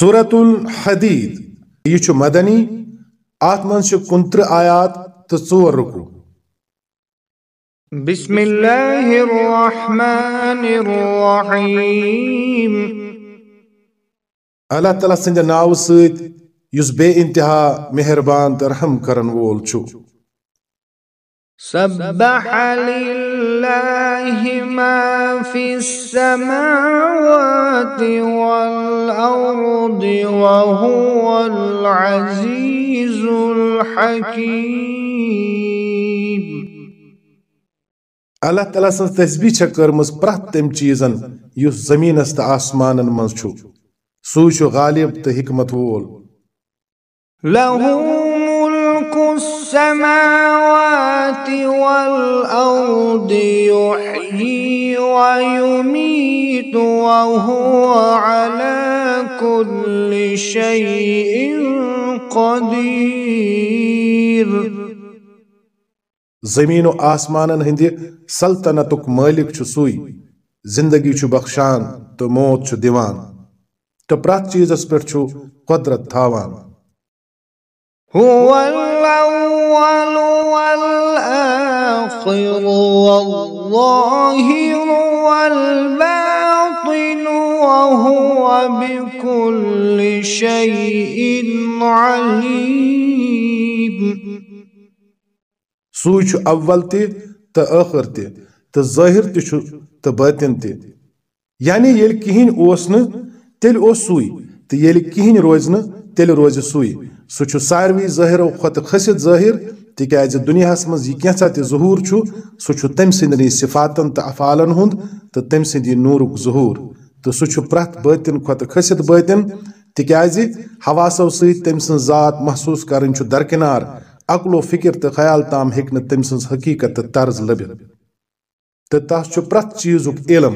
سورة الحدید۔ یہ مدنی من چھو کنتر آیات تو ژور رکو۔ بسم اللہ الرحمن الرحیم۔ اللہ تعالیٰ سنجا ناو سید یس بے انتہا مہربان ترحم کرن وول چھو۔ سبح لله ما في السماوات والأرض وهو العزيز الحكيم. الله تعالى سٕنٛز تسبیٖح چھےٚ کٔرمٕژ پرٛٮ۪تھ تٔمۍ چیٖزن یُس زٔمیٖنس تہٕ آسمانن منٛز چھُ سُے چھُ غالب تہٕ حکمت وول. لہوٗ السماوات والأرض يحيي ويميت وهو على كل شيء قدير. زمین و آسمانن ہندی سلطنتک مالک چھو سوئی زندگی چھو بخشان تو موت چھو دیوان تو پرات چیز اس پر چھو قدرت تھاوان۔ هو الأول والآخر والظاهر والباطن وهو بكل شيء عليم. سوئی چھو اول تی تو آخر تی تو ظاہر تی چھو تو باطن تی یعنی یل کہین اوسن تیل اوس سوئی تو یل کہین روزن تیل روز سوئی۔ سو چھو ساروی ظاہر و خط ظاہر تکیاز دنیا مز یہ کینسا تی ظہور چھو سو چھو تم سندنی صفاتن تا افعالن ہند تو تم سندی نورک ظہور۔ تو سو چھو باطن خط خسد باطن تکیاز حواسو سیت تم سن ذات محسوس کرن چھو درکنار، عقل و فکر تو خیال تام ہیکن تم سن حقیقت طرز لبت تو تس چھو پرت چیزک علم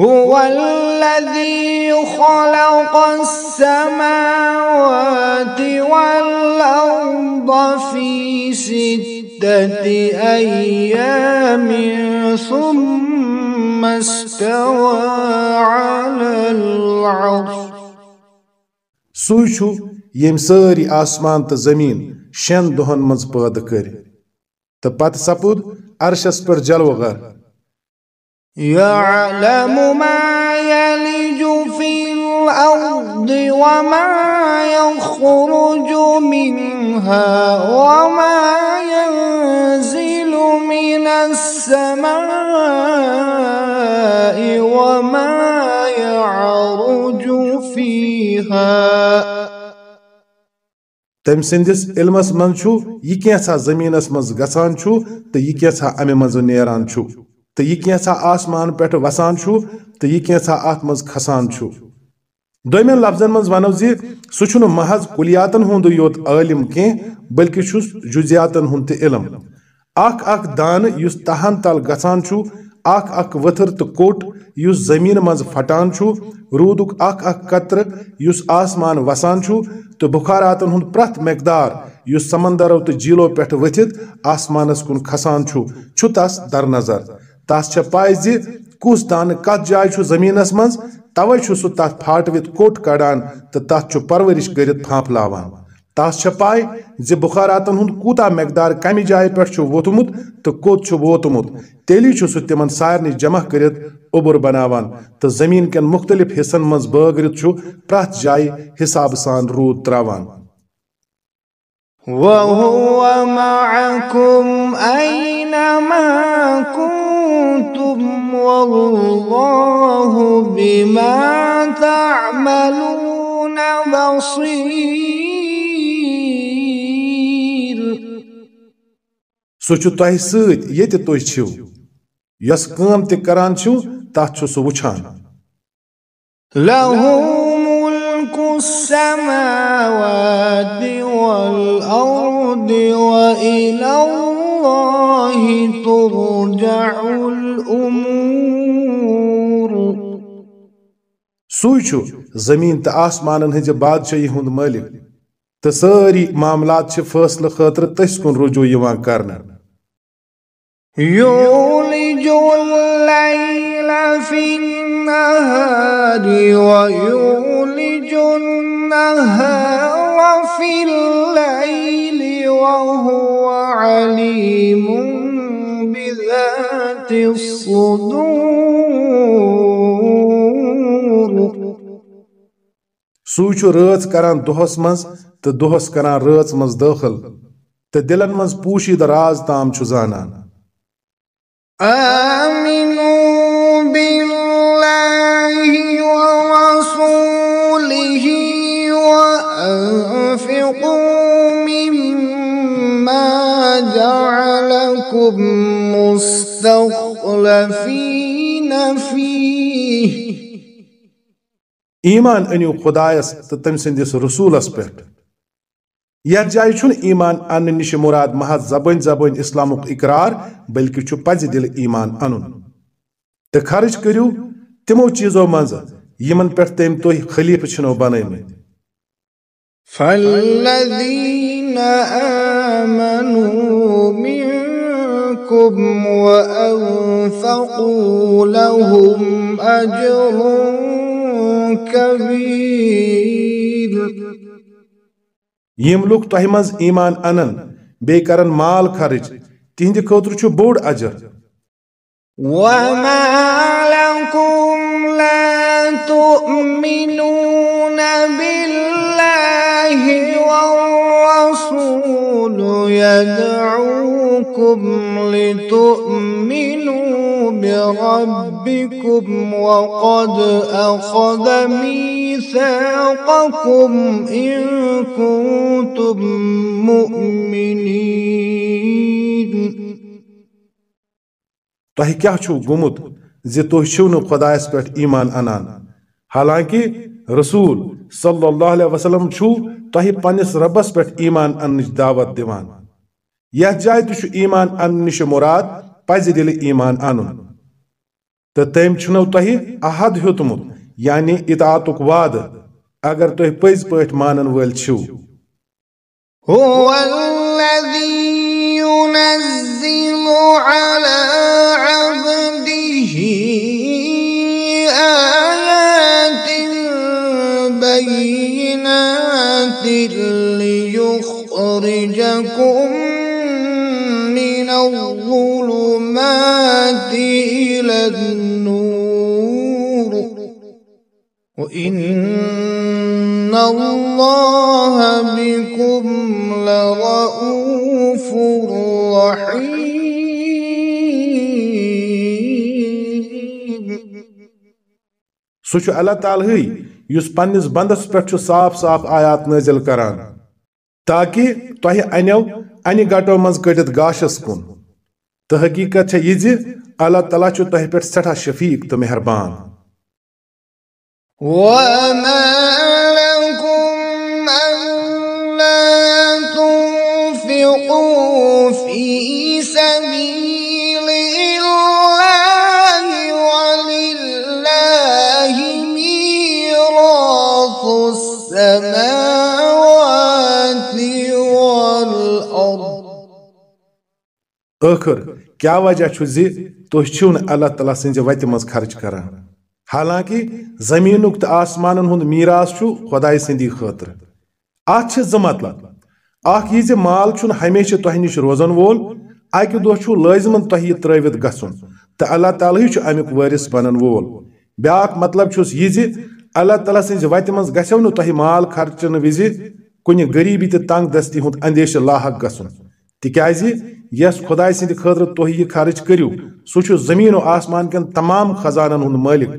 هو الذي خلق السماوات والأرض في ستة أيام ثم استوى على العرش. سوشو يمساري آسمان تزمين شن دهن دۄہن منٛز تبات کٔرۍ تہٕ پتہٕ جلوٕ غر يعلم ما يلج في الأرض وما يخرج منها وما ينزل من السماء وما يعرج فيها. تم سندس علمس من چھو یہ کیسا زمینس مز گسان چھو تو یہ کیسا امہ مز نیران چھو تو یہ کیسا آسمان پہ وسان چھو؟ تو یہ کیسا ات مز کھسان چھو؟ دومین لفظن مز ونو زی سہ چھن محض کلیاتن ہند یوت عالم کی بلکہ چھس جزیاتن ہند تہ علم۔ اخ اخ دان یس تہن تل گژھان چھو اخ اخ وتھر تو کوٹ یس زمین مز پھٹان چھو، رودک اخ اخ قطر یس آسمان وسان چھو، تو بخاراتن ہند پرت مقدار یس سمندرو تو جیلو پہ ورتھ آسمانس کن کھسان چھو چھو تس در نظر۔ تس چھ پائی زی کس دان کت جائے چھ زمینس مز توے چھ سہ تت پھاٹوت کوٹ کڑان تو تت چھ پرورش کرت پھانپلاوان تس چھ پائی زی بخاراتن ہند کوتا مقدار کمی جائے پہ چھ ووتمت تو کوت چھ ووتمت تیلی چھ سہ تمن سارنی جمع کرت اوبر بناوان تو زمین کن مختلف حصن مز بٲگرت چھ پرت جائے حساب سان رود تراوان۔ وهو معكم أينما كنتم والله بما تعملون بصير. چھُ تۄہہِ سۭتۍ ییٚتہِ تُہۍ چھِو یۄس کٲم تہِ کران چھِو تتھ چھُ سُہ وٕچھان. السماوات والأرض وإلى سُے چھُ زمیٖن تہٕ آسمانن ہٕنٛزِ بادشٲہی ہُنٛد مٲلِک تہٕ سٲری معاملات چھِ فٲصلہٕ خٲطرٕ تٔسۍ کُن رجوع یِوان کرنہٕ يولج الليل في النهار ويولج النهار في الليل وهو عليم بذات الصدور۔ سوی چھُ رٲژ کران دۄہس منٛز تہٕ دۄہس کران رٲژ منٛز دٲخل تہٕ دِلن منٛز پوٗشیٖد راز تام چھُ زانان۔ آمنوا بالله ورسوله وأنفقوا مما جعلكم مستخلفين فيه ایمان أنِو خۄدایس تہٕ تٔمۍ سٕنٛدِس رسوٗلس پٮ۪ٹھ یتھ جایہِ چھُنہٕ ایمان اننہٕ نِش مراد محض زبٲنۍ زبٲنۍ اسلامُک اقرار بلکہِ چھُ پزِ دِل ایمان انُن تہٕ خرچ کٔرِو تِمو چیٖزو منٛزٕ یِمن پٮ۪ٹھ تٔمۍ تُہۍ خلیٖفہٕ چھِنو بنٲومٕتۍ فالذين آمنوا منكم وأنفقوا لهم أجر كبير یِم تۄہہِ منٛز ایمان انن بیٚیہِ کرن مال خرچ تِہنٛدِ خٲطرٕ چھُ بوٚڑ اجر۔ وما لكم لا تؤمنون بالله والرسول لتؤمنوا بربكم وقد أخذ ميثاقكم إن كنتم مؤمنين. تۄہہِ کیٛاہ چھُو گوٚمُت زِ تُہۍ چھِو نہٕ خۄدایس پٮ۪ٹھ ایمان انان؟ حالانکہِ رسول صلی اللہ علیہ وسلم چھُ تۄہہِ پننِس رۄبس پٮ۪ٹھ ایمان اننٕچ دعوت دِوان۔ یتھ جایہِ تہِ چھُ ایمان اننہٕ نِش مراد پزِ دِلہِ ایمان انُن تہٕ تٔمۍ چھُنو تۄہہِ عہد ہیوٚتمُت یعنی اطاعتُک وعدٕ اگر تُہۍ پٔزۍ پٲٹھۍ مانن وٲلۍ چھِو هو الذي ينزل على عبده الظلمات إلى النور. وإن الله بكم لرؤوف رحيم. سُہ چھُ اللہ تعالیٰ ہٕے یُس پننِس بندس پٮ۪ٹھ چھُ صاف صاف آیات نٲزِل کران، تاکہِ تۄہہِ انیو، انہِ گٹو منٛز کٔڑِتھ گاشس کُن۔ تہٕ حقیٖقت چھےٚ یہِ زِ اللہ تعالیٰ چھُ تۄہہِ پٮ۪ٹھ سٮ۪ٹھاہ شفیٖق تہٕ مہربان وما لكم ألا تنفقوا في سبيل الله ولله ميراث السماوات والأرض. ٲخر کیٛاہ وجہ چھُ زِ تُہۍ چھِو نہٕ اللہ تعالیٰ سٕنٛزِ وتہِ منٛز خرچ کران حالانکہِ زٔمیٖنُک تہٕ آسمانن ہُنٛد میٖراث چھُ خۄداے سٕنٛدی خٲطرٕ اتھ چھِ زٕ مطلب؟ اکھ یہِ زِ مال چھُنہٕ ہمیشہِ تۄہہِ نِش روزن وول اکہِ دۄہ چھُ لٲزمن تۄہہِ یہِ ترٲوِتھ گژھُن تہٕ اللہ تعالیٰ ہٕے چھُ امیُک وٲرِث بنن وول۔ بیاکھ مطلب چھُس یہِ زِ اللہ تعالیٰ سٕنٛزِ وتہِ منٛز گژھٮ۪و نہٕ تۄہہِ مال خرچنہٕ وِزِ کُنہِ غریٖبی تہٕ تنگ دستی ہُنٛد اندیشہٕ لاحق گژھُن تِکیازِ یس خۄداے خرچ کٔرِو، سُہ و آسمان تمام خزانن ہُنٛد مٲلِک۔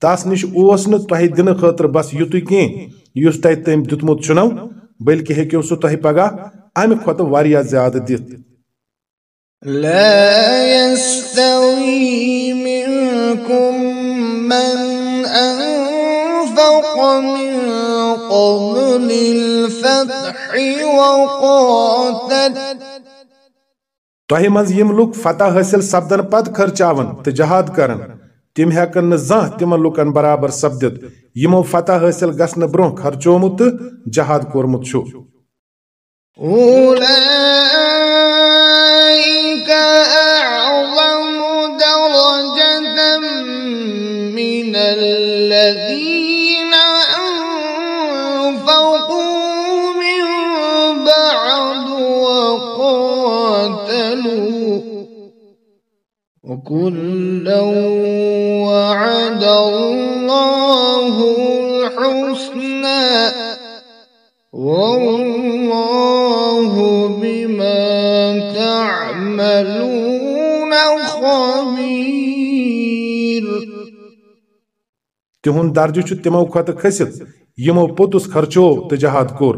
تس نِش اوس نہٕ تۄہہِ دِنہٕ بس یُتُے کینٛہہ، یُس واریاہ لا يستوي منكم من أنفق من قبل الفتح وقاتل۔ تہ مز یِم لُکھ فتح حاصل سپدن پت خرچاون تو جہاد کرن، تم ہٮ۪کن نہٕ تم لکن برابر سپدت یمو فتح حاصل گھن برونٛہہ خرچومت تو جہاد کوٚرمُت وكلا وعد الله الحسنى والله بما تعملون خبير. تہند درجہ چھ تمو کھت کھسِتھ یمو پوتس خرچو تہ جہاد کور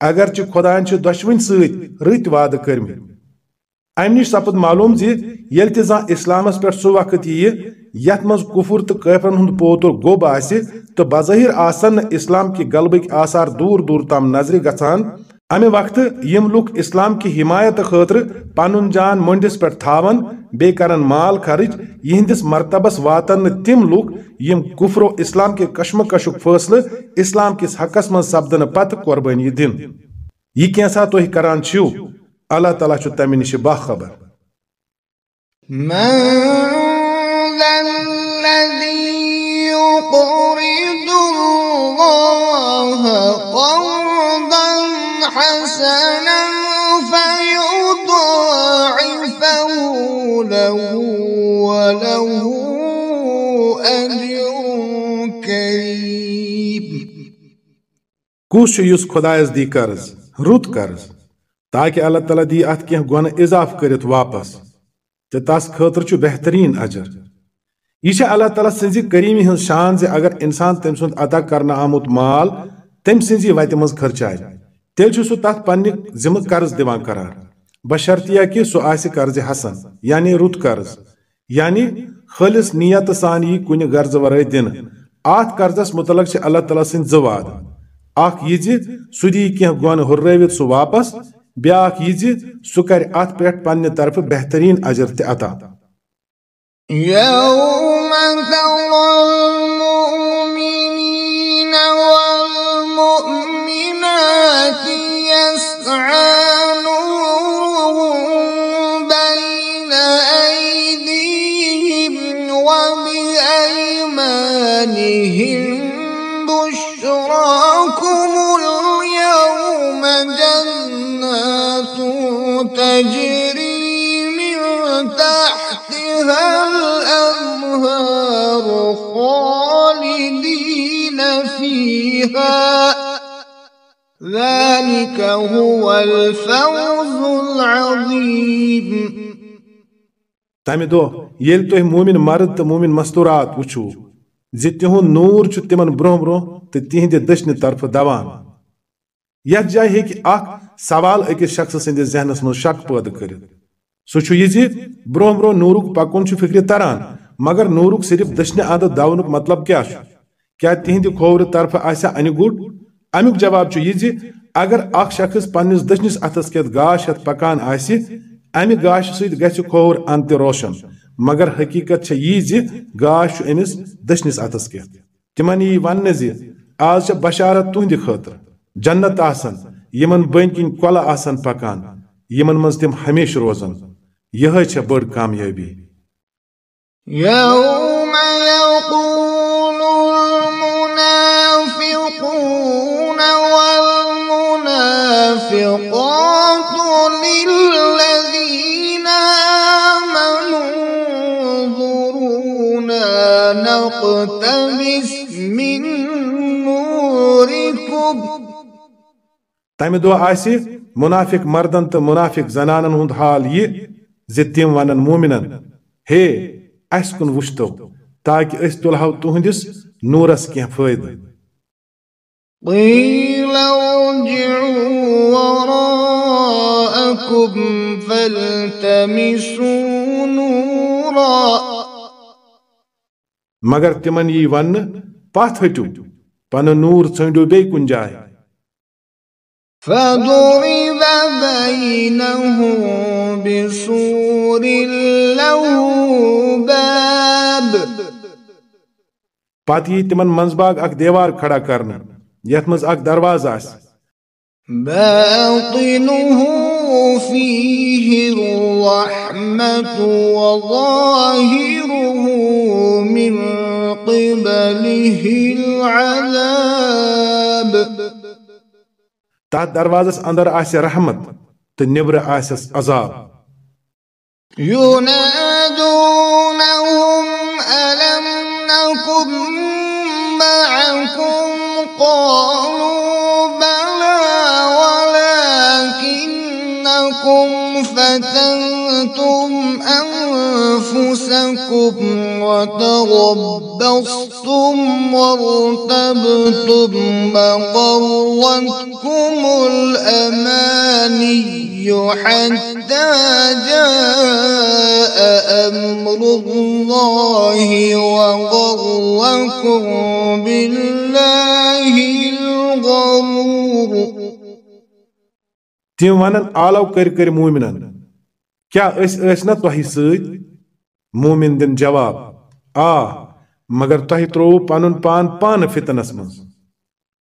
اگرچہ خدایان چھ دشوین سۭتۍ رٕتۍ وعدٕ کٔرمٕتۍ۔ امہ نش سپد معلوم زِ ییٚلہِ تہِ زانٛہہ اسلامس پٮ۪ٹھ وقت ییہِ یتھ منٛز کفر تہٕ پوتر گوٚب آسہِ تہٕ آسن اسلام آثار دوٗر دوٗر تام نظرِ گژھان۔ امہِ وقتہٕ یِم اسلام کہِ حمایت خٲطرٕ جان مٔنڈِس پٮ۪ٹھ تھاون کرن مال خرچ، یِہنٛدِس مرتبس واتن نہٕ تِم لُکھ یِم اسلام کہِ کشمکشُک فٲصلہٕ اسلام کِس حقس منٛز سپدنہٕ پتہٕ قۄربٲنی دِنۍ یہِ کینٛژھا تُہۍ کران الله تعالی چھو تمہیں نشی باخ خبر من ذا الذي يقرض الله قرضا حسنا فيضاعفه له وله کس یس خدایس دي قرض روت قرض تاکہ اللہ تعالیٰ دی ات کینٛہہ گۄنہٕ اضاف کٔرِتھ واپس، تہٕ تس خٲطرٕ چھُ بہتریٖن اجر۔ یہ اللہ تعالیٰ سٕنزِ کریٖمی ہٕنٛز شان زِ اگر انسان تٔمۍ سُنٛد عطا کرنہٕ آمُت مال تٔمۍ سٕنزی وتہِ منٛز خرچایہِ، تیٚلہِ چھُ سُہ تتھ پننہِ ذمہٕ قرض دِوان قرار۔ بشرطیہ کہِ سُہ آسہِ قرضِ حسن یعنی رُت قرض یعنی خٲلص نیتہٕ سان یی کُنہِ غرضہٕ ورٲے دِنہٕ۔ اتھ قرضس متعلق اللہ تعالیٰ سٕنٛدۍ زٕ وعدٕ اکھ یہِ زِ سُہ دی کینٛہہ واپس بیاکھ یہ زِ اتھ پہ پنہ طرف بہترین اجر تہِ عطا۔ يوم ترى المؤمنين والمؤمنات يسعى تجري من تحتها الأنهار خالدين فيها. ذلك هو الفوز العظيم. تمہ دۄہ ییٚلہِ تُہۍ مومِن مرد تہٕ مومِن مستورات وٕچھو زِ تِہُنٛد نوٗر چھُ تِمن برٛونٛہہ برٛونٛہہ تہٕ تِہنٛدِ دٔچھنہِ طرفہٕ دوان۔ یتھ جایہِ ہیٚکہِ اکھ سوال أکِس شخصہٕ سٕنٛدِس ذہنس منٛز شک پٲدٕ کٔرِتھ۔ سُہ چھُ یہِ زِ برٛونٛہہ برٛونٛہہ نوٗرُک پکُن تران، مگر نوٗرُک صرف دٔچھنہِ اندٕ دونُک مطلب کیٛاہ چھُ؟ کیٛاہ تِہنٛدِ کھوورِ طرفہٕ آسیا انہِ گُٹ امیُک جواب چھُ یہِ زِ اگر اکھ شخص پننِس دٔچھنِس اتھس کٮ۪تھ گاش ہٮ۪تھ پکان آسہِ، امہِ گاشہِ سۭتۍ گژھِ کھووُر اند روشن۔ مگر حقیقت چھےٚ یی زِ گاش چھُ أمِس دٔچھنِس اتھس کٮ۪تھ تِمن یی وننہٕ آز بشارت تُہنٛدِ خٲطرٕ۔ جنت آسن۔ یمن بٔنۍ کن کۄلہٕ آسن پکان، یمن منٛز تم ہمیشہ روزن یِہے چھےٚ بٔڑ کامیٲبی۔ تمہ دۄہ آسہِ منافق مردن تہٕ منافق زنانن ہُنٛد حال یہِ زِ تِم ونن مومِنن ہے اسہِ کُن وٕچھتو تاکہِ أسۍ تُلہو تُہنٛدِس نوٗرس کینٛہہ فٲیدٕ. مگر تِمن یی وننہٕ پتھ ہٹِو پنُن نوٗر ژھٲنڈِو بیٚیہِ کُنہِ جایہِ. فضرب بينهم بسور له باب. پتہٕ یی تِمن منٛز باگ اکھ دیوار کھڑا کرنہٕ یتھ منٛز اکھ دروازٕ آسہِ باطنه فيه الرحمة وظاهره من قبله العذاب. تتھ دروازس اندر آسہِ رحمت تو نبر آسٮ۪س عذاب۔ یونادون أنفسكم وتربصتم وارتبتم وغرتكم الأماني حتى جاء أمر الله وغركم بالله الغرور. تم ونن آلو کر کر مومنن کیا إس إس نہ تہی سۭتۍ مومن دن جواب، آ، مگر تہی ترو پنن پان پان فتنس مز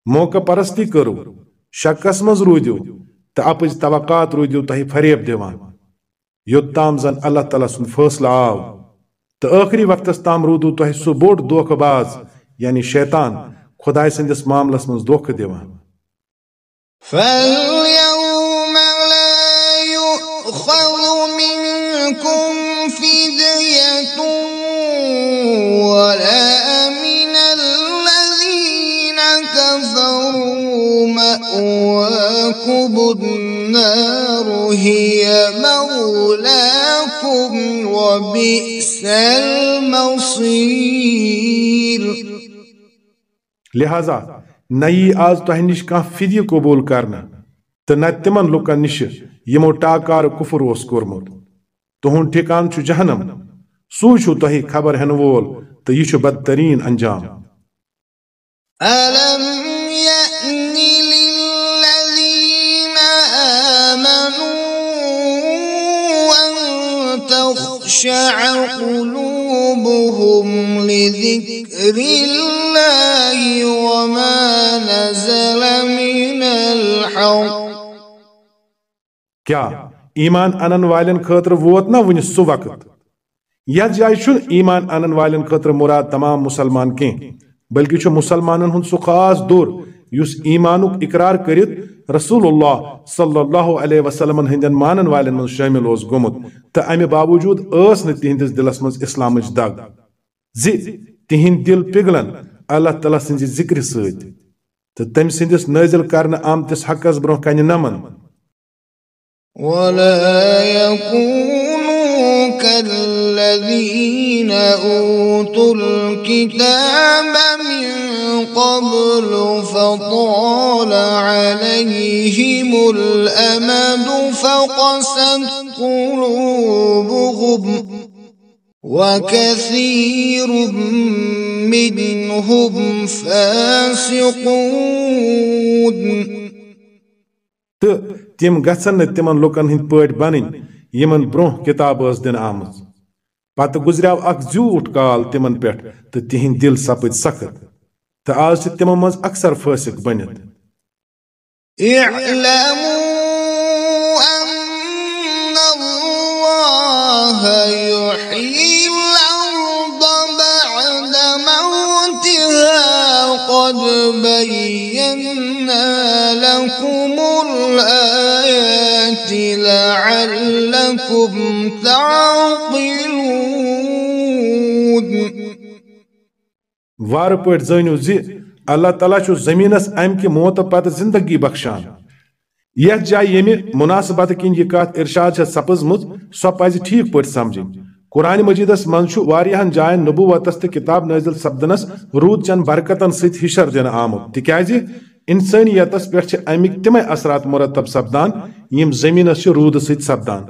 موقع پرستی کرو، شکس مز روٗدِو تہٕ اپٕز توقعات روٗدِو تہی فریب دِوان۔ یوٚتام زن اللہ تعالیٰ سُنٛد فٲصلہٕ آو۔ تہٕ ٲخری وقتس تام روٗدوٕ تۄہہِ سُہ بوٚڑ دھوکہٕ باز یعنی شیطان خۄداے سٕنٛدِس معاملس منٛز دھوکہٕ دِوان۔ فاليوم مأواكم النار هي مولاكم وبئس المصير لہذا نہ یی آز تۄہہِ نِش کانٛہہ فدیہِ قبوٗل کرنہٕ تہٕ نہ تِمن لُکن نِشِ یِمو ٹاکار کُفر اوس کوٚرمُت۔ تُہُنٛد ٹھِکان چھُ جہنم۔ سُے چھُ تۄہہِ خبر ہٮ۪نہٕ وول تہٕ یہِ بدتریٖن انجام۔ ألم تخشع قلوبهم لذكر الله وما نزل من الحق کیا ایمان انن والین خاطر ووت نہ وٕنہِ سُہ وقت؟ یتھ جایہِ چھُنہٕ ایمان انن والین خاطر مراد تمام مسلمان کینٛہہ بلکہ چھُ مسلمانن ہُنٛد سُہ خاص دور یُس ایمانُک اقرار کٔرِتھ رسول اللہ صلی اللہ علیہ وسلم ہٕنٛدٮ۪ن مانن والٮ۪ن منٛز شٲمِل اوس گوٚمُت، تہٕ امہِ باوجوٗد ٲس نہٕ تِہنٛدِس دِلس منٛز اسلامٕچ دگ۔ زِ تِہنٛدۍ دِل پِگلن اللہ تعالیٰ سٕنٛزِ ذِکرِ سۭتۍ، تہٕ تٔمۍ سٕنٛدِس نٲزِل کرنہٕ آمتِس حقس برٛونٛہہ کنہِ نمن۔ ولا يكونوا كالذين أوتوا الكتاب من قبل فطال عليهم الأمد فقست قلوبهم وكثير منهم فاسقون. تِم گژھن نہٕ تِمن لُکن ہٕنٛدۍ پٲٹھۍ بنٕنۍ یِمن برٛونٛہہ کِتاب ٲس دِنہٕ آمٕژ پتہ گزریو اکھ زیوٗٹھ کال تمن پیٹھ تہٕ تِہنٛدۍ دل سپد سخت، تہٕ آز چھِ تِمو منٛز اکثر فاسق بنت اعلموا لعلكم تعقلون. وارٕ پٲٹھۍ زٲنِو زِ اللہ تعالیٰ چھُ زٔمیٖنس امہِ کہِ موتہٕ پتہٕ زندگی بخشان۔ یتھ جایہِ ییٚمہِ مُناسبت کِنۍ یہِ کتھ ارشاد چھےٚ سپٕزمٕژ، سۄ پزِ ٹھیٖک پٲٹھۍ سمجھٕنۍ قرآن مجیدس منٛز چھُ واریاہن جاین نبوتس تہٕ کتاب نٲزل سپدنس روٗد چن برکتن سۭتۍ ہِشر دِنہٕ آمُت۔ تِکیازِ انسٲنیتس پٮ۪ٹھ چھِ امِکۍ اثرات مرتب سپدان، یِم زٔمیٖنس چھِ روٗدٕ سۭتۍ سپدان۔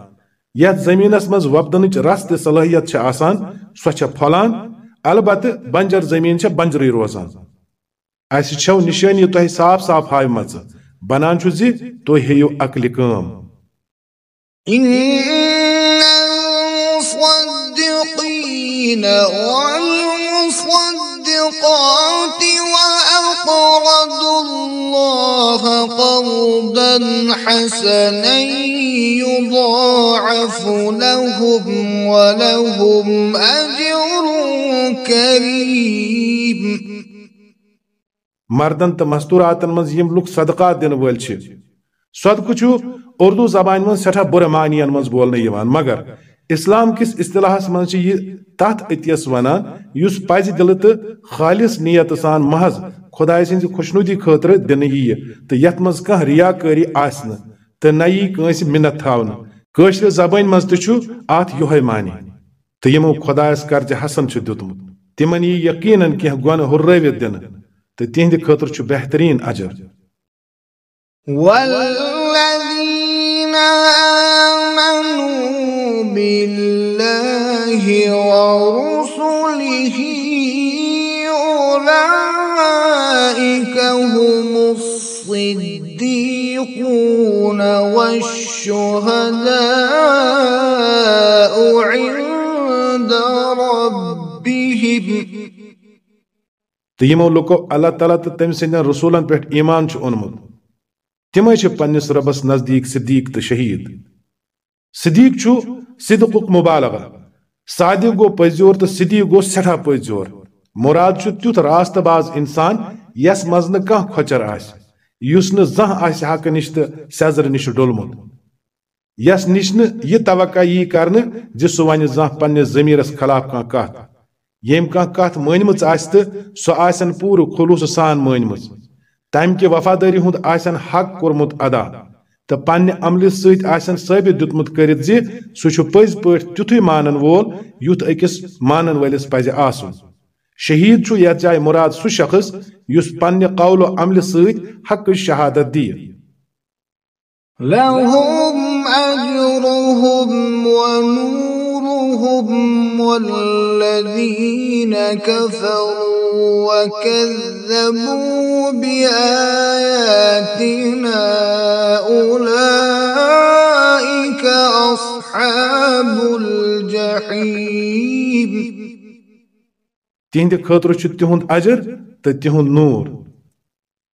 یتھ زٔمیٖنس منٛز وۄپدنٕچ رس تہٕ صلٲحیت چھِ آسان، سۄ چھےٚ پھۄلان، البتہٕ بنجر زٔمیٖن چھےٚ روزان۔ اسہِ چھو نشٲنی تۄہہِ صاف صاف ہاومژٕ بنان چھُ زِ تُہۍ ہیٚیِو عقلہِ کٲم۔ إن المصدقين قرضا حسنا يضاعف لهم ولهم أجر كريم. مردن تو مستوٗراتن منٛز یم لوگ صدقہ دن ول چھِ۔ صدقہٕ چھُ اردو زبان من سٹھا بُرٕ من بولنے یوان، مگر اسلام کس اصطلاحس من یہ تت اتیس ونان اس پز دل تو خالص نیت سان محض خدائے سن خوشنودی خاطر دن یہ تو یت مز کھانا ریا کاری آسن تو نہ یہ کنس منت تھاون زبان مز تہ ات یہ معنی۔ تو یمو خدائس کرج حسن دیتمت۔ تمن یہ یقیناً کی گن ہرروت دن تو تہند خاطر بہترین اجر۔ والذين أولئك هم الصديقون والشهداء عند ربهم. تو یمو لوکو اللہ تعالیٰ تو تم سند رسولن پہ ایمان اونمت۔ تمے پنس ربس نزدیک صدیق تو شہید۔ صدیق چھو صدق مبالغہ۔ صادق گو پزیور تو صدیق گو سٹھا پزیور۔ مراد چھو تیت راست باز انسان یس مزن کان کھوچر آس یس ن زہ آس حق نش تو سیزر نش ڈولمت۔ یس نش یہ توقع یہ کرنے جی سہ ون زہ پنس ضمیرس خلاف کان کت یم کان کت مانمت آس تو سہ آسن پور خلوص سان مانمت تم کہ وفاداری ہند آسن حق کورمت ادا۔ تو پنہ عمل ست آسن ثابت دتمت کرت زی سہ پز پہ تیتھے مانن وول یت اکس مانن ولس پز آسن۔ شہید چھو یت جائے مراد سہ شخص، یس پنہ قول و عمل ست حق شہادت دی لهم أجرهم ونورهم والذين كفروا وكذبوا بآياتنا أولئك أصحاب الجحيم۔ تہند خاطر چھ تہند اجر تو تہند نور.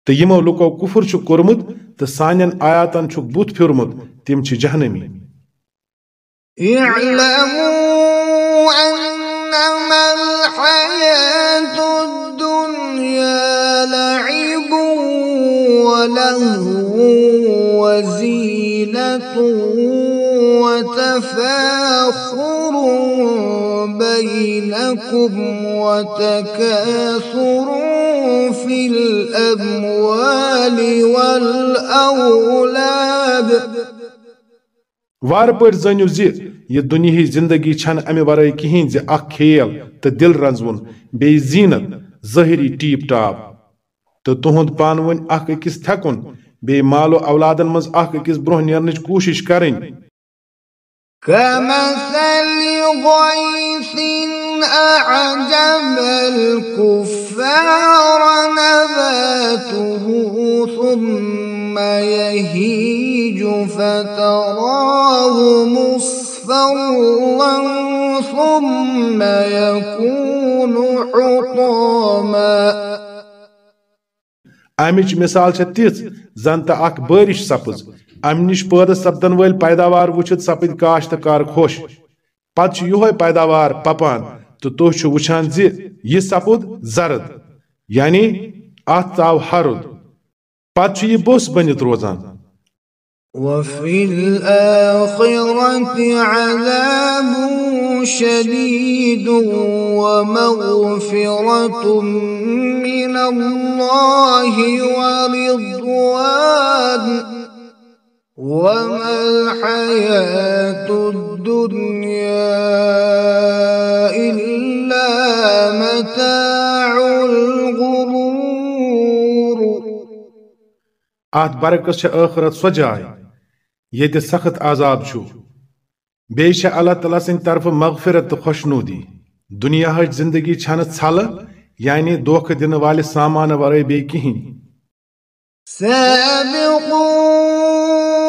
تو یمو لوکو کفر چھ کورمت تو سانین آیاتن چھ بوت پھرمت تم چھ جہنمی. لعب وزينة وتفاخر بينكم وتكاثر في الأموال والأولاد وار پٲٹھۍ زٲنِو زِ یہِ دُنیہٕچ زندگی چھنہٕ امہِ ورٲے کِہیٖنۍ زِ اکھ کھیل تہٕ دِل رنزوُن، بیٚیہِ زیٖنت، ظٲہری ٹیٖپ ٹاپ۔ تہٕ تُہُنٛد پانہٕ ؤنۍ اکھ أکِس تھٮ۪کُن بیٚیہِ مال و اولادن منٛز اکھ أکِس برٛونٛہہ نیرنٕچ کوٗشِش کرٕنۍ۔ كمثل غيث أعجب الكفار نباته ثم يهيج فتراه مصفرا ثم يكون حطاما امچ مثال تِژھ زن اکھ بٲرِش سپٕز امہِ نِش پٲدٕ سپدن وٲلۍ پیداوار وٕچھِتھ سپٕدۍ کاشتکار خۄش پتہٕ چھُ یِہوے پیداوار پپان تہٕ تُہۍ چھِو وٕچھان زِ یہِ سپُد زرد یعنی اتھ ژاو ہرُد پتہٕ چھُ یہِ بوٚس بٔنِتھ روزان۔ وفي الآخرة عذاب شديد ومغفرة من الله ورضوان۔ وما الحياة الدنيا إلا متاع الغرور اتھ برعکس چھِ ٲخرت سۄ جاے ییٚتہِ سخت عذاب چھُ بیٚیہِ چھِ اللہ تعالیٰ سٕنٛدِ طرفہٕ مغفرت تہٕ خۄشنوٗدی دُنیاہٕچ زندگی چھنہٕ ژھلہٕ یعنی دھوکہٕ دِنہٕ والہِ سامانہٕ ورٲے بیٚیہِ کِہیٖنۍ سابقوا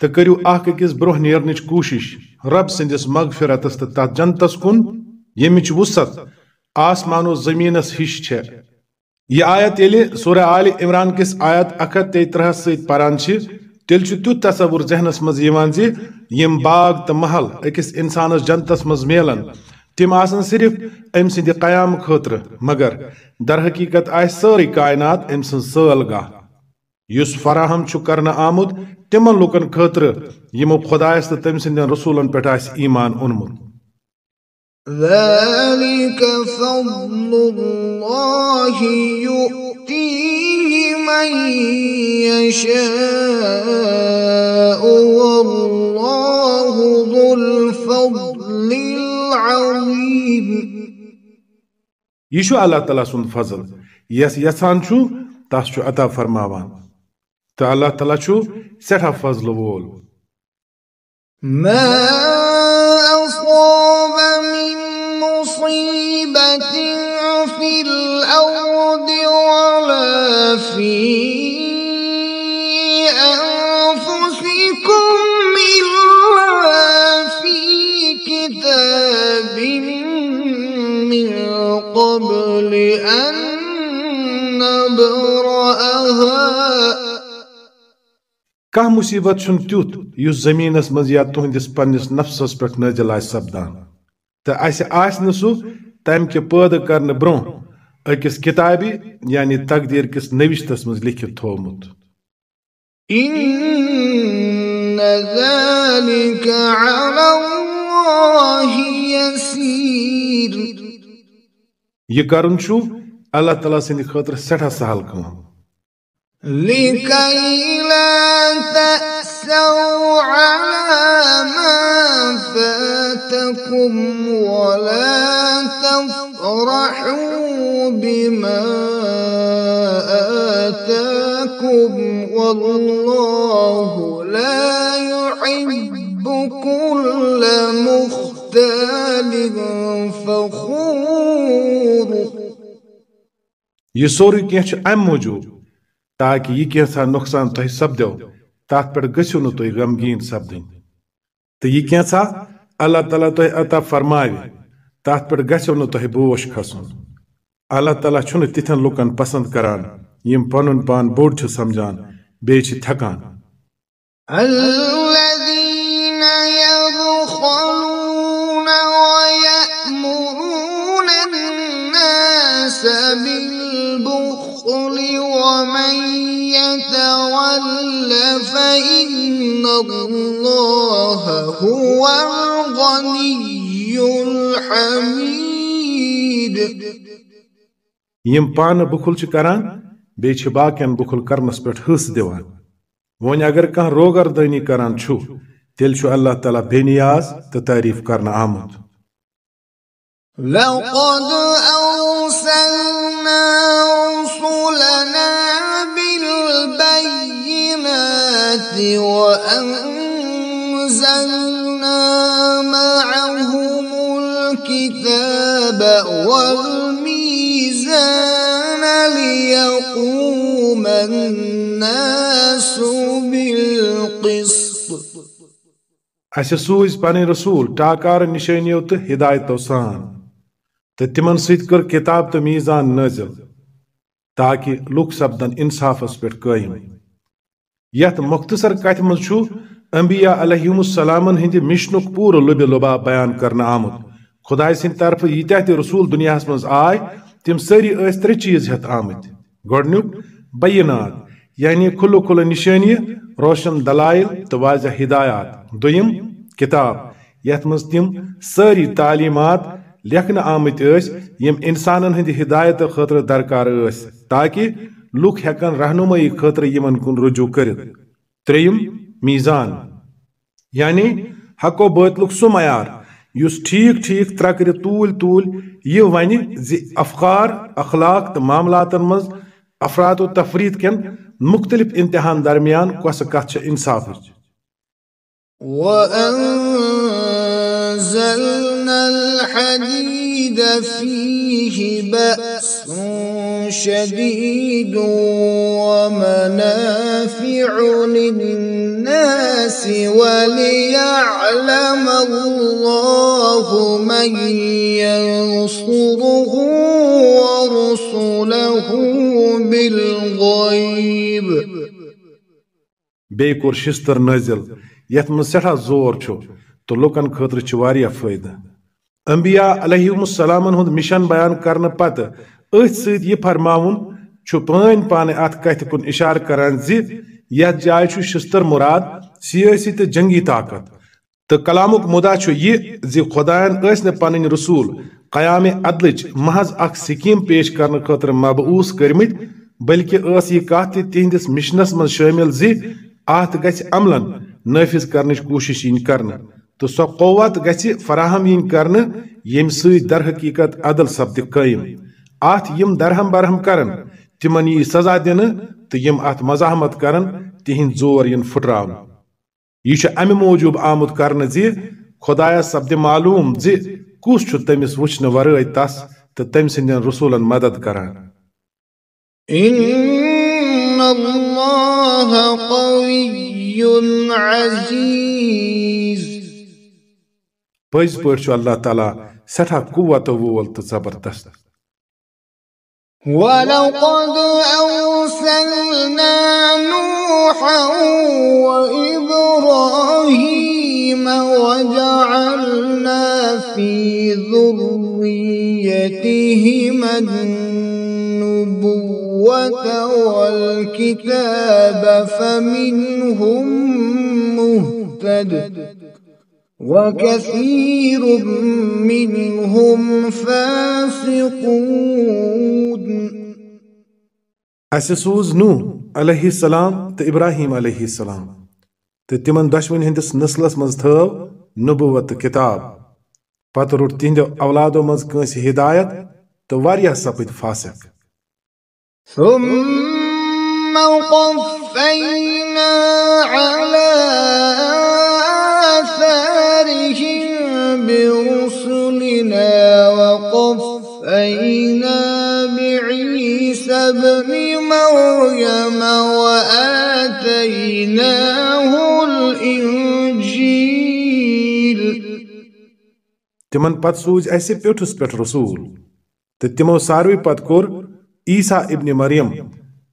تہٕ کٔرِو اکھ أکِس برٛونٛہہ نیرنٕچ رب سٕنٛدِس مغفرتس تہٕ تتھ جنتس کُن یمچ وسط آسمان و زمینس ہش چھ یہ آیت یلی سورہ آل عمران کس آیت اکت تی ترہ سیت پران تیل چھ تصور ذہنس مز زی یم باغ تا محل اکس انسانس جنتس مز میلن تم آسن صرف ام سند قیام خاطر مگر در حقیقت آئے ساری کائنات ام سن سال گاہ یس فراہم کرنا آمد تمن لوکن خاطر یمو خدایس تہ تم سندین رسولن آس ایمان اونمت۔ ذلك فضل الله يؤتيه من يشاء والله ذو الفضل العظيم۔ یہ اللہ تعالیٰ سُنٛد فضل۔ یس چھُ تس عطا فرماوان۔ اللہ تعالیٰ چھُ سٮ۪ٹھاہ فضل وول ما أصاب من مصيبة في الأرض ولا في قبل أن نبرأها کانٛہہ مُصیبت چھُنہٕ تیُتھ یُس زٔمیٖنس منٛز یا تُہنٛدِس پننِس نفسس پٮ۪ٹھ نٲزِل آسہِ سپدان تہٕ اَسہِ آسہِ نہٕ سُہ تمہِ کہِ پٲدٕ کرنہٕ برٛونٛہہ أکِس کِتابہِ یعنی تقدیٖر کِس نٔوِشتس منٛز لیکھِتھ تھوٚومُت یہِ کرُن چھُ اللہ تعالیٰ سٕنٛدِ خٲطرٕ سٮ۪ٹھاہ سہل کٲم لكي لا تأسوا على ما فاتكم ولا تفرحوا بما آتاكم والله لا يحب كل مختال فخور. کینٛہہ چھُ امہِ موٗجوٗب تاکہ یہ کیسا نقصان تہ سپدو تات پہ گٔژھِو نو تھی غمگین سپدن تو یہ کینٛژھا اللہ تعالیٰ تہ عطا فرماوِ تات پہ گژھِو نو تہ بوش کھسن۔ اللہ تعالیٰ چھُنہٕ تتھن لکن پسند کران، یم پن پان بوڑھ سمجھان بیچ تھکان۔ الله هو الغني الحميد یِم پانہٕ بُخل چھِ کران بیٚیہِ چھِ باقین بُخل کرنس پٮ۪ٹھ حصہٕ دِوان۔ وۄنۍ اگر کانٛہہ روگردٲنی کران چھُ تیٚلہِ چھُ اللہ تعالیٰ بے نیاز تہٕ تعریف کرنہٕ آمُت۔ لقد والميزان ليقوم الناس بالقسط. اسہ سوز پنن رسول ٹاکار نشانیو تو ہدایتو سان تو تمن ست کر کتاب تو میزان نازل تاکہ لوک سپدن انصافس پہ قائم یت مختصر کت مز انبیاء علیہ السلامن ہند مشنک پور لب لبا بیان کرنا آمت خۄداے سٕنٛدِ طرفہٕ ییٖتیٛاہ تہِ رسوٗل دُنیاہس منٛز آے تِم سٲری ٲسۍ ترٛےٚ چیٖز ہٮ۪تھ آمٕتۍ بینات یعنی کھُلہٕ کھُلہٕ نِشٲنیہِ روشن دلائل تہٕ واضح ہدایات دوٚیِم کِتاب یتھ منٛز تِم سٲری تعلیٖمات لیکھنہٕ آمٕتۍ ٲسۍ یِم اِنسانن ہٕنٛدِ ہدایتہٕ درکار ٲسۍ تاکہِ لُکھ ہٮ۪کن رہنُمٲیی خٲطرٕ یِمن کُن رجوع کٔرِتھ ترٛیٚیِم میٖزان یعنی حق و بٲطلُک سُہ معیار یُس ٹھیٖک ٹھیٖک ترٛکرِ توٗلۍ توٗلۍ یہِ وَنہِ زِ افکار، اخلاق تہٕ معاملاتن منٛز افراد و تفریٖد کٮ۪ن مختلف امتحان درمیان کۄسہٕ کتھ چھےٚ انصافٕچ۔ وأنزلنا الحديد فيه بأس شديد ومنافع للناس يعلم الله من ينصره ورسله بالغيب. بيكور شستر نزل نٲزِل یَتھ زور چو تو لوکن خطر چھُ واریاہ انبیاء علیہ السلام السلامن ہُنٛد مِشن بیان کرنہٕ پتہٕ أتھۍ سید یہ فرماون چھُ پرٲنۍ پانے آت کتھِ کن اشار کرن زِ یا جائے چھُ شستر مراد سیاسی تے جنگی طاقت۔ تو کلامک مدعا چھُ یہ زِ خدایَن ٲسۍ نہٕ پنٕنۍ رسول قیام عدلٕچ محض اکھ سکیٖم پیش کرنہٕ خٲطرٕ مبعوث کٔرمٕتۍ بلکہ ٲس یہ کتھ تہِ تِہنٛدِس مشنس منٛز شٲمِل زِ ات گژھِ عملن نٲفِظ کرنٕچ کوٗشش یِنۍ کرنہٕ تہٕ سۄ قوت گژھِ فراہم یِنۍ کرنہٕ ییٚمہِ سۭتۍ در حقیقت عدل سپدِ قٲیِم ات یِم درہم برہم کرن تمن یی سزا دِنہٕ تہٕ یِم اتھ مزاحمت کرن تِہنٛدۍ زور یِن پھٕٹراونہٕ یہ چھ امہ موجوب آمد کرنے زی خدایا سپدِ معلوم زِ کُس چھُ تٔمِس وٕچھنہٕ ورٲے تس تہٕ تٔمۍ سٕنٛدٮ۪ن رسوٗلن مدد کران پٔزۍ پٲٹھۍ چھُ اللہ تعالیٰ سٮ۪ٹھاہ قوت وول تہٕ زبردست ولقد أرسلنا نوحا وإبراهيم وجعلنا في ذريتهما النبوة والكتاب فمنهم مهتد وكثير منهم فاسقون. اسہِ سوٗز نوح عليه السلام تو إبراهيم عليه السلام. تو تمن دشوین هندس نسلس مز تھو نبوت كتاب پتہ روٹ تہندو اولادو مز كنس ہدایت تو واریاہ سپد فاسق. ثم قفینا على آثارهم برسلنا وقفينا بعيسى بن مريم وآتيناه الإنجيل. تمن پت سوز اَسہِ پیٹھس پیٹھ رسول تہٕ تمو ساروی پت کور عیسیٰ ابن مریم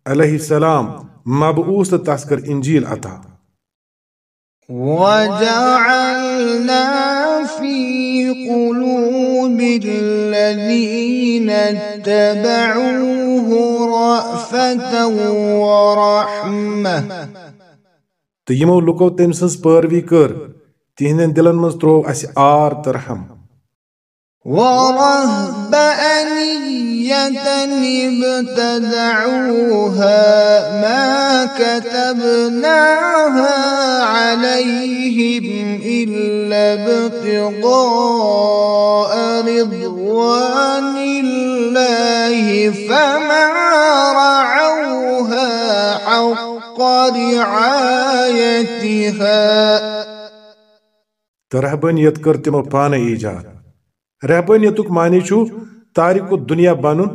علیہ السلام مبعوث تہٕ تس کٔر انجیل عطا۔ وجعلنا في قلوب الذين اتبعوه رأفة ورحمة. تہٕ یِمو لُکو تٔمۍ سٕنٛز پٲروی کٔر تِہنٛدٮ۪ن دِلن منٛز تروو اَسہِ آر تہٕ رحم ورهبانية ابتدعوها ما كتبناها عليهم إلا ابتغاء رضوان الله فما رعوها حق رعايتها. تہٕ رحبٲنیت کٔر تِمو پانَے ایجاد. رحبٲنیتُک معنی چھُ تاریکُ دُنیا بنُن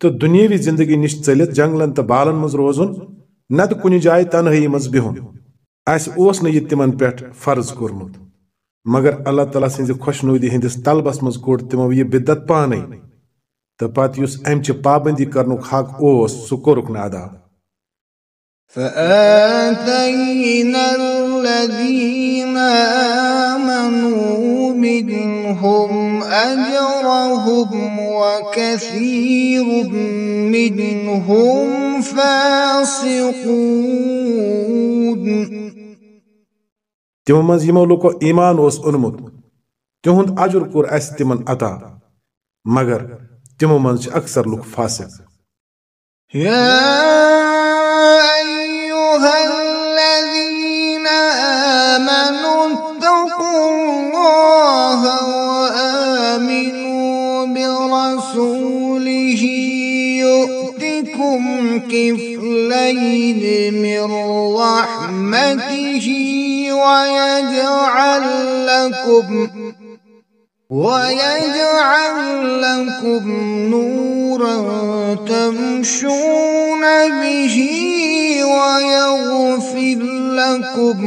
تہٕ دُنیٲوی زندگی نِش ژٔلِتھ جنگلن تہٕ بالن منٛز روزُن نتہٕ کُنہِ جایہِ تنہٲیی منٛز بِہُن. اَسہِ اوس نہٕ یہِ تِمن پٮ۪ٹھ فرض کوٚرمُت مگر اللہ تعالیٰ سٕنٛزِ خۄشنوٗدی ہٕنٛدِس طلبس منٛز کوٚڑ تِمو یہِ بدت پانے تہٕ پتہٕ یُس امچہِ پابنٛدی کرنُک حق اوس سُہ کوٚرُکھ نہٕ ادا فآتينا الذين آمنوا منهم أجرهم وكثير منهم فاسقون تِمو منٛز یمو لوکو ایمان اس اوٚنمُت، تہند اجر کور اس تمن عطا، مگر تمو منٛز اکثر لوک فاسق۔ يا لكم ويجعل لكم نورا تمشون به ويغفر لكم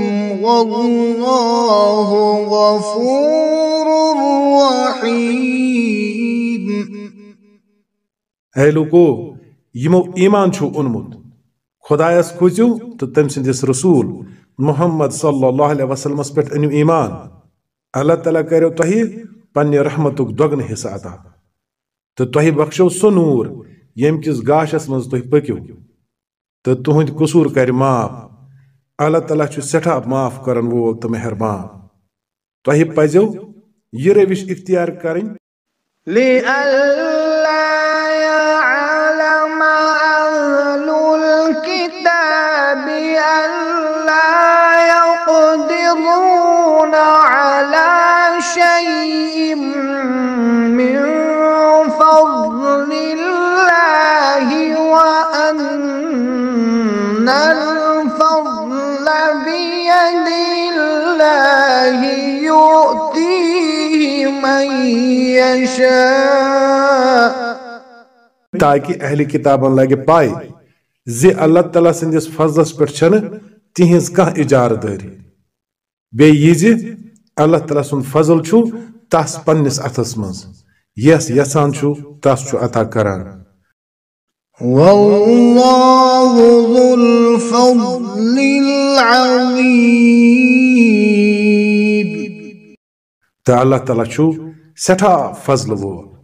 والله غفور رحيم. ہے لوکو یِمو ایمان چھُ اوٚنمُت خدایس کھوٗژِو تہٕ تٔمۍ سٕنٛدِس رسوٗل محمد صلی اللہ علیہ وسلمس پٮ۪ٹھ أنِو ایٖمان. اللہ تعالیٰ کرو تہی پنہ رحمت دگن حصہ عطا۔ تو تہی بخشو سو نور، یم کس گاشس مز تہ پٔکِو تو تُہنٛدۍ قصور کر معاف۔ اللہ تعالیٰ سٹھا معاف کرن وول تو مہربان۔ تہ پزو یہ روش اختیار کرٕنۍ شيء من فضل الله وأن الفضل بيد الله يؤتيه من يشاء. تاکہ اہل کتابن لگہِ پاے زِ اللہ تعالیٰ سٕنٛدِس فضلس پٮ۪ٹھ چھنہٕ تِہنٛز کانٛہہ اجارٕ دٲری بیٚیہِ یہِ زِ اللہ تعالیٰ سُنٛد فضل چھُ تس پننِس اتھس منٛز۔ یس یژھان چھُ تس چھُ عطا کران۔ والله ذو الفضل العظيم۔ تہٕ اللہ تعالیٰ چھُ سٮ۪ٹھاہ فضلہٕ وول۔